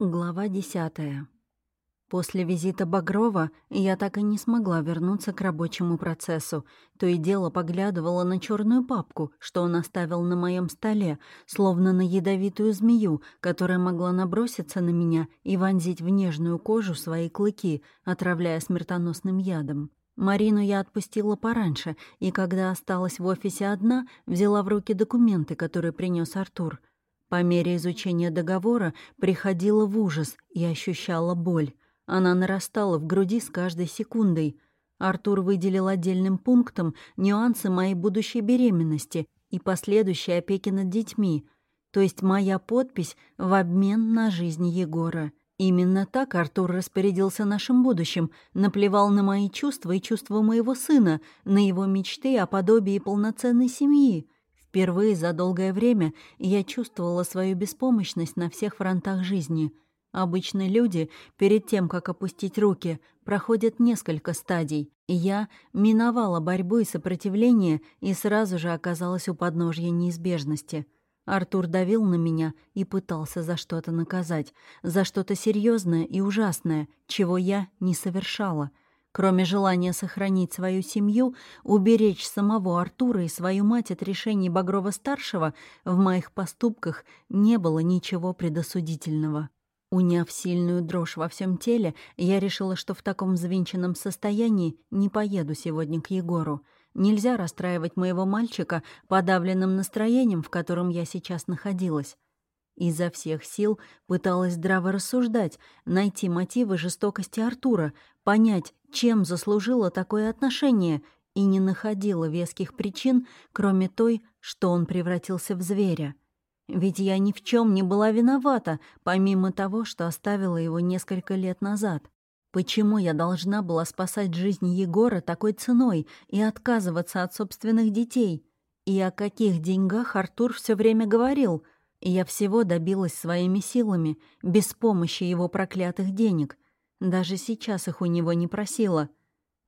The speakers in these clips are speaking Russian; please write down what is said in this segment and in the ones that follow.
Глава десятая. После визита Багрова я так и не смогла вернуться к рабочему процессу. То и дело поглядывала на черную папку, что он оставил на моем столе, словно на ядовитую змею, которая могла наброситься на меня и вонзить в нежную кожу свои клыки, отравляя смертоносным ядом. Марину я отпустила пораньше, и когда осталась в офисе одна, взяла в руки документы, которые принес Артур. По мере изучения договора приходила в ужас и ощущала боль. Она нарастала в груди с каждой секундой. Артур выделил отдельным пунктом нюансы моей будущей беременности и последующей опеки над детьми, то есть моя подпись в обмен на жизнь Егора. Именно так Артур распорядился нашим будущим, наплевал на мои чувства и чувства моего сына, на его мечты о подобии полноценной семьи. Впервые за долгое время я чувствовала свою беспомощность на всех фронтах жизни — Обычно люди, перед тем, как опустить руки, проходят несколько стадий, я миновала борьбу и сопротивление и сразу же оказалась у подножья неизбежности. Артур давил на меня и пытался за что-то наказать, за что-то серьезное и ужасное, чего я не совершала. Кроме желания сохранить свою семью, уберечь самого Артура и свою мать от решений Багрова-старшего, в моих поступках не было ничего предосудительного. Уняв сильную дрожь во всем теле, я решила, что в таком взвинченном состоянии не поеду сегодня к Егору. Нельзя расстраивать моего мальчика подавленным настроением, в котором я сейчас находилась. Изо всех сил пыталась здраво рассуждать, найти мотивы жестокости Артура, понять, чем заслужило такое отношение, и не находила веских причин, кроме той, что он превратился в зверя. Ведь я ни в чем не была виновата, помимо того, что оставила его несколько лет назад. Почему я должна была спасать жизнь Егора такой ценой и отказываться от собственных детей? И о каких деньгах Артур все время говорил? И я всего добилась своими силами, без помощи его проклятых денег. Даже сейчас их у него не просила.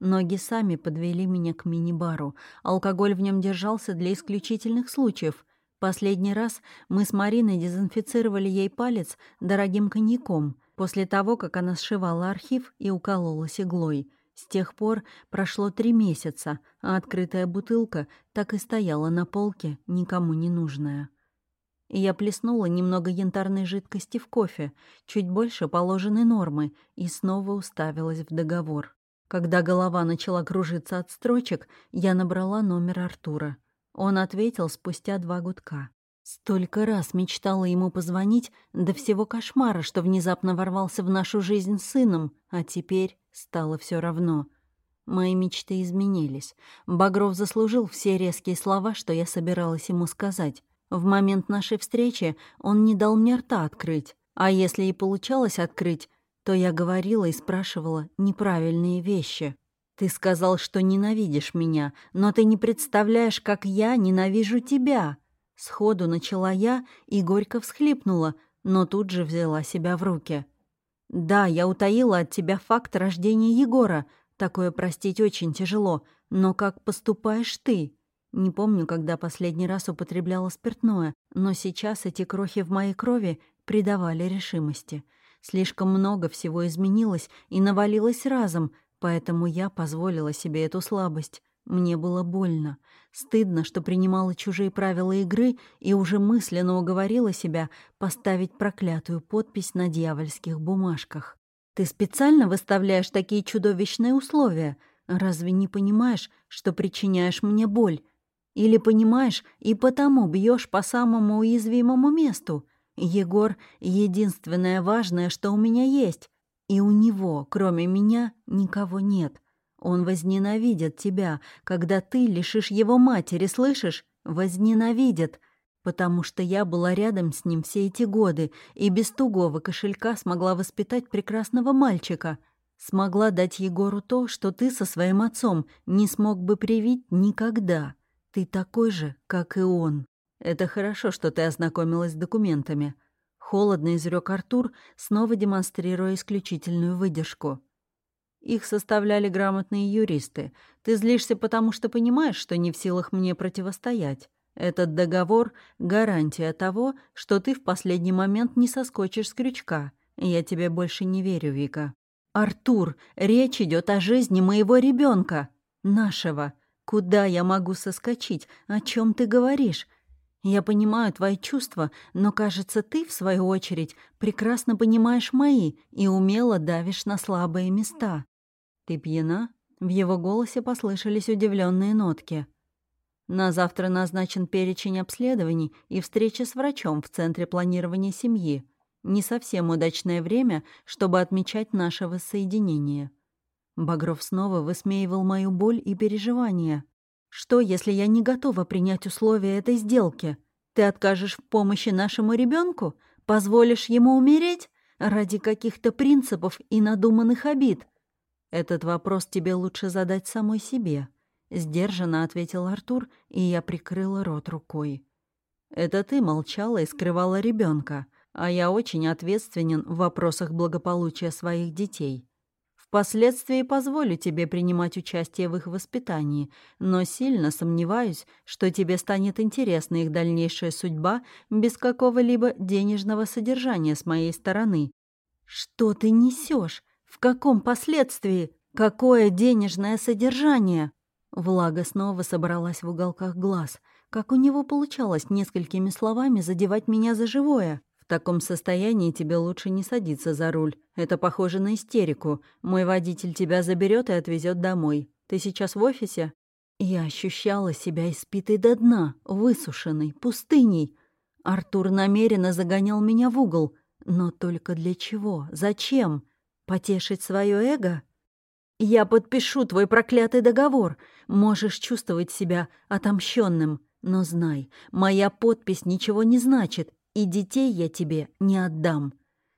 Ноги сами подвели меня к мини-бару. Алкоголь в нем держался для исключительных случаев — Последний раз мы с Мариной дезинфицировали ей палец дорогим коньяком, после того, как она сшивала архив и укололась иглой. С тех пор прошло три месяца, а открытая бутылка так и стояла на полке, никому не нужная. Я плеснула немного янтарной жидкости в кофе, чуть больше положенной нормы, и снова уставилась в договор. Когда голова начала кружиться от строчек, я набрала номер Артура. Он ответил спустя два гудка. Столько раз мечтала ему позвонить до всего кошмара, что внезапно ворвался в нашу жизнь сыном, а теперь стало все равно. Мои мечты изменились. Багров заслужил все резкие слова, что я собиралась ему сказать. В момент нашей встречи он не дал мне рта открыть, а если и получалось открыть, то я говорила и спрашивала неправильные вещи. Ты сказал, что ненавидишь меня, но ты не представляешь, как я ненавижу тебя. Сходу начала я и горько всхлипнула, но тут же взяла себя в руки. Да, я утаила от тебя факт рождения Егора. Такое простить очень тяжело, но как поступаешь ты? Не помню, когда последний раз употребляла спиртное, но сейчас эти крохи в моей крови придавали решимости. Слишком много всего изменилось и навалилось разом — Поэтому я позволила себе эту слабость. Мне было больно. Стыдно, что принимала чужие правила игры и уже мысленно уговорила себя поставить проклятую подпись на дьявольских бумажках. «Ты специально выставляешь такие чудовищные условия? Разве не понимаешь, что причиняешь мне боль? Или понимаешь и потому бьешь по самому уязвимому месту? Егор — единственное важное, что у меня есть. И у него, кроме меня, никого нет. Он возненавидит тебя, когда ты лишишь его матери, слышишь? Возненавидит, потому что я была рядом с ним все эти годы и без тугого кошелька смогла воспитать прекрасного мальчика. Смогла дать Егору то, что ты со своим отцом не смог бы привить никогда. Ты такой же, как и он. Это хорошо, что ты ознакомилась с документами. Холодно изрек Артур, снова демонстрируя исключительную выдержку. Их составляли грамотные юристы. Ты злишься, потому что понимаешь, что не в силах мне противостоять. Этот договор — гарантия того, что ты в последний момент не соскочишь с крючка. Я тебе больше не верю, Вика. Артур, речь идет о жизни моего ребенка, нашего. Куда я могу соскочить? О чем ты говоришь? Я понимаю твои чувства, но, кажется, ты, в свою очередь, прекрасно понимаешь мои и умело давишь на слабые места. Ты пьяна? В его голосе послышались удивленные нотки. На завтра назначен перечень обследований и встреча с врачом в Центре планирования семьи. Не совсем удачное время, чтобы отмечать наше воссоединение. Багров снова высмеивал мою боль и переживания. Что, если я не готова принять условия этой сделки? Ты откажешь в помощи нашему ребенку? Позволишь ему умереть? Ради каких-то принципов и надуманных обид? Этот вопрос тебе лучше задать самой себе. Сдержанно ответил Артур, и я прикрыла рот рукой. Это ты молчала и скрывала ребенка, а я очень ответственен в вопросах благополучия своих детей. Впоследствии позволю тебе принимать участие в их воспитании, но сильно сомневаюсь, что тебе станет интересна их дальнейшая судьба без какого-либо денежного содержания с моей стороны. Что ты несешь? В каком последствии? Какое денежное содержание? Влага снова собралась в уголках глаз. Как у него получалось несколькими словами задевать меня за живое? В таком состоянии тебе лучше не садиться за руль. Это похоже на истерику. Мой водитель тебя заберет и отвезет домой. Ты сейчас в офисе?» Я ощущала себя испитой до дна, высушенной, пустыней. Артур намеренно загонял меня в угол. Но только для чего? Зачем? Потешить свое эго? «Я подпишу твой проклятый договор. Можешь чувствовать себя отомщенным, но знай, моя подпись ничего не значит, и детей я тебе не отдам.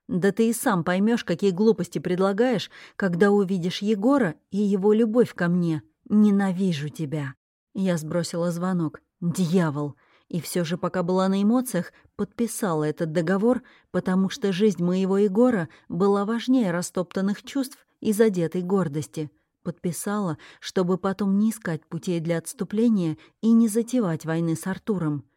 Да ты и сам поймешь, какие глупости предлагаешь, когда увидишь Егора и его любовь ко мне. Ненавижу тебя». Я сбросила звонок. «Дьявол!» И все же, пока была на эмоциях, подписала этот договор, потому что жизнь моего Егора была важнее растоптанных чувств и задетой гордости. Подписала, чтобы потом не искать путей для отступления и не затевать войны с Артуром.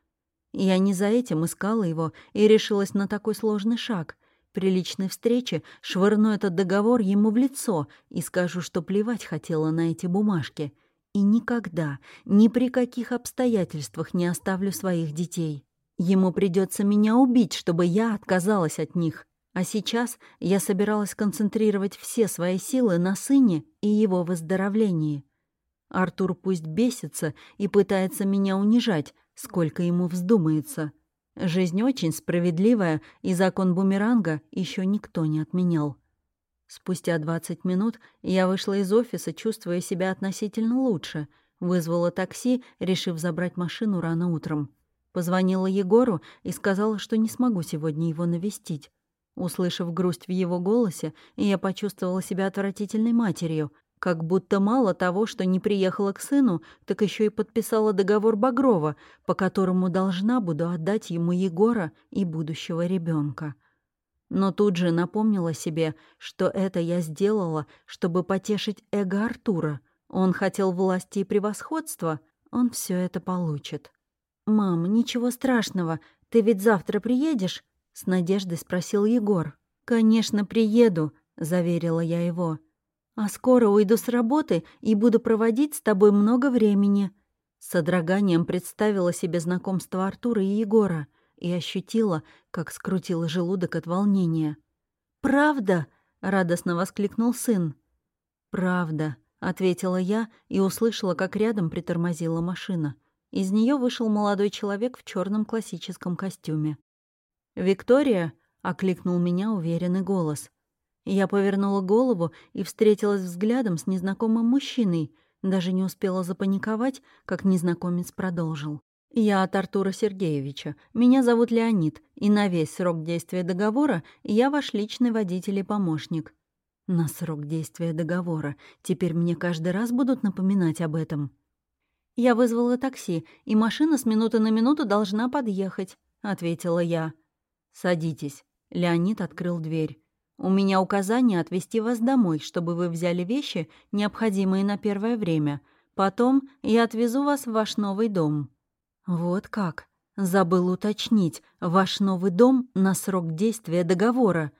Я не за этим искала его и решилась на такой сложный шаг. При личной встрече швырну этот договор ему в лицо и скажу, что плевать хотела на эти бумажки. И никогда, ни при каких обстоятельствах не оставлю своих детей. Ему придется меня убить, чтобы я отказалась от них. А сейчас я собиралась концентрировать все свои силы на сыне и его выздоровлении. Артур пусть бесится и пытается меня унижать, сколько ему вздумается. Жизнь очень справедливая, и закон бумеранга еще никто не отменял. Спустя 20 минут я вышла из офиса, чувствуя себя относительно лучше, вызвала такси, решив забрать машину рано утром. Позвонила Егору и сказала, что не смогу сегодня его навестить. Услышав грусть в его голосе, я почувствовала себя отвратительной матерью, как будто мало того, что не приехала к сыну, так еще и подписала договор Багрова, по которому должна буду отдать ему Егора и будущего ребенка. Но тут же напомнила себе, что это я сделала, чтобы потешить эго Артура. Он хотел власти и превосходства, он все это получит. «Мам, ничего страшного, ты ведь завтра приедешь?» — с надеждой спросил Егор. «Конечно, приеду», — заверила я его. А скоро уйду с работы и буду проводить с тобой много времени». С содроганием представила себе знакомство Артура и Егора и ощутила, как скрутила желудок от волнения. «Правда?» — радостно воскликнул сын. «Правда», — ответила я и услышала, как рядом притормозила машина. Из нее вышел молодой человек в черном классическом костюме. «Виктория?» — окликнул меня уверенный голос. Я повернула голову и встретилась взглядом с незнакомым мужчиной. Даже не успела запаниковать, как незнакомец продолжил. «Я от Артура Сергеевича. Меня зовут Леонид, и на весь срок действия договора я ваш личный водитель и помощник». «На срок действия договора. Теперь мне каждый раз будут напоминать об этом». «Я вызвала такси, и машина с минуты на минуту должна подъехать», — ответила я. «Садитесь». Леонид открыл дверь. У меня указание отвезти вас домой, чтобы вы взяли вещи, необходимые на первое время. Потом я отвезу вас в ваш новый дом». «Вот как?» Забыл уточнить. Ваш новый дом на срок действия договора.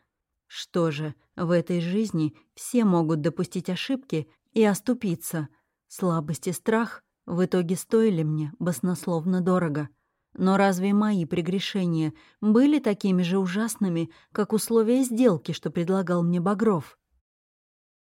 Что же, в этой жизни все могут допустить ошибки и оступиться. Слабость и страх в итоге стоили мне баснословно дорого. Но разве мои прегрешения были такими же ужасными, как условия сделки, что предлагал мне Багров?